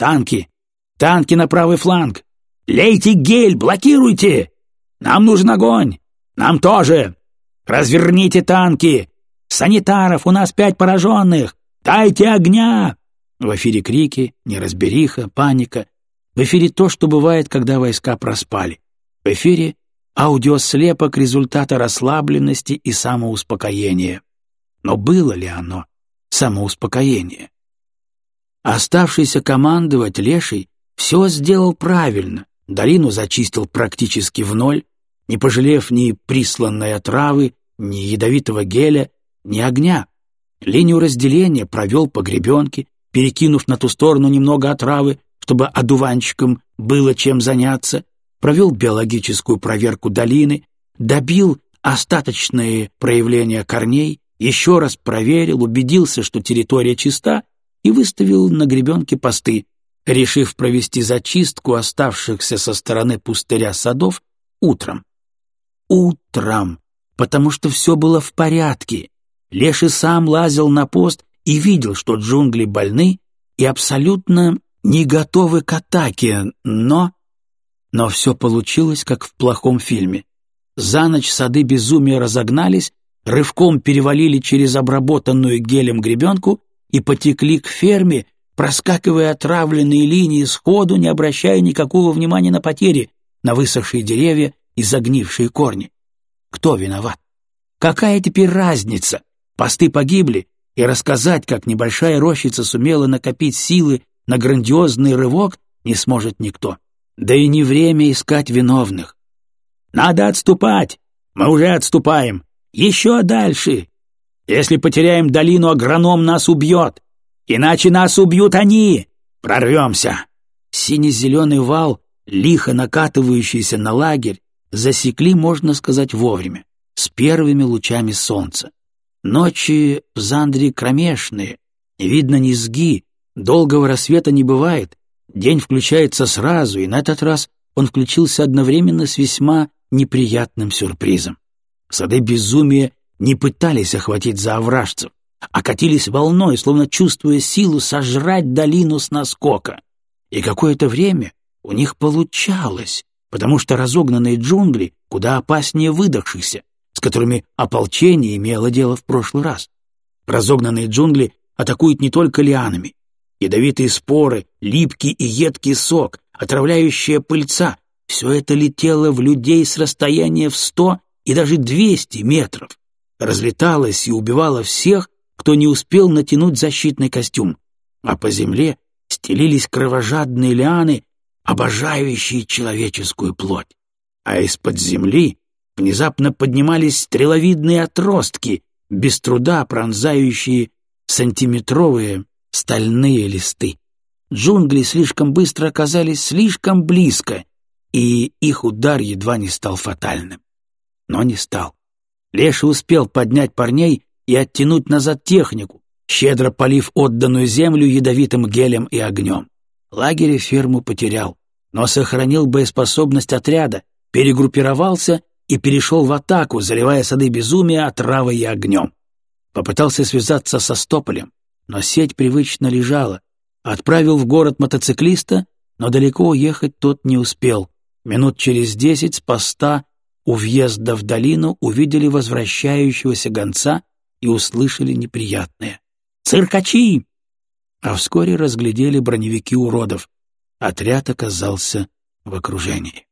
Танки! Танки на правый фланг! Лейте гель, блокируйте! Нам нужен огонь! Нам тоже! Разверните танки! Санитаров, у нас пять пораженных! Дайте огня!» В эфире крики, неразбериха, паника. В эфире то, что бывает, когда войска проспали. В эфире аудиослепок результата расслабленности и самоуспокоения. Но было ли оно самоуспокоение? Оставшийся командовать Леший все сделал правильно, долину зачистил практически в ноль, не пожалев ни присланной отравы, ни ядовитого геля, ни огня. Линию разделения провел по гребенке, перекинув на ту сторону немного отравы, чтобы одуванчикам было чем заняться, провел биологическую проверку долины, добил остаточные проявления корней, еще раз проверил, убедился, что территория чиста, и выставил на гребенке посты, решив провести зачистку оставшихся со стороны пустыря садов утром. Утром, потому что все было в порядке. Леший сам лазил на пост и видел, что джунгли больны и абсолютно не готовы к атаке, но... Но все получилось, как в плохом фильме. За ночь сады безумия разогнались, рывком перевалили через обработанную гелем гребенку и потекли к ферме, проскакивая отравленные линии сходу, не обращая никакого внимания на потери, на высохшие деревья и загнившие корни. Кто виноват? Какая теперь разница? Посты погибли, и рассказать, как небольшая рощица сумела накопить силы на грандиозный рывок, не сможет никто. Да и не время искать виновных. Надо отступать. Мы уже отступаем. Еще дальше. Если потеряем долину, агроном нас убьет. Иначе нас убьют они. Прорвемся. Сине-зеленый вал, лихо накатывающийся на лагерь, засекли, можно сказать, вовремя, с первыми лучами солнца. Ночи в Зандре кромешные, не видно низги, долгого рассвета не бывает, день включается сразу, и на этот раз он включился одновременно с весьма неприятным сюрпризом. Сады безумия не пытались охватить заовражцев, а катились волной, словно чувствуя силу сожрать долину с наскока. И какое-то время у них получалось, потому что разогнанные джунгли куда опаснее выдохшихся, с которыми ополчение имело дело в прошлый раз. Разогнанные джунгли атакуют не только лианами. Ядовитые споры, липкий и едкий сок, отравляющая пыльца — все это летело в людей с расстояния в сто и даже двести метров, разлеталось и убивало всех, кто не успел натянуть защитный костюм, а по земле стелились кровожадные лианы, обожающие человеческую плоть. А из-под земли внезапно поднимались стреловидные отростки, без труда пронзающие сантиметровые стальные листы. Джунгли слишком быстро оказались слишком близко, и их удар едва не стал фатальным. Но не стал. Леша успел поднять парней и оттянуть назад технику, щедро полив отданную землю ядовитым гелем и огнем. Лагерь и ферму потерял, но сохранил боеспособность отряда, перегруппировался и перешел в атаку, заливая сады безумия отравой и огнем. Попытался связаться со Стополем, но сеть привычно лежала. Отправил в город мотоциклиста, но далеко уехать тот не успел. Минут через десять с поста у въезда в долину увидели возвращающегося гонца и услышали неприятное. «Циркачи!» А вскоре разглядели броневики уродов. Отряд оказался в окружении.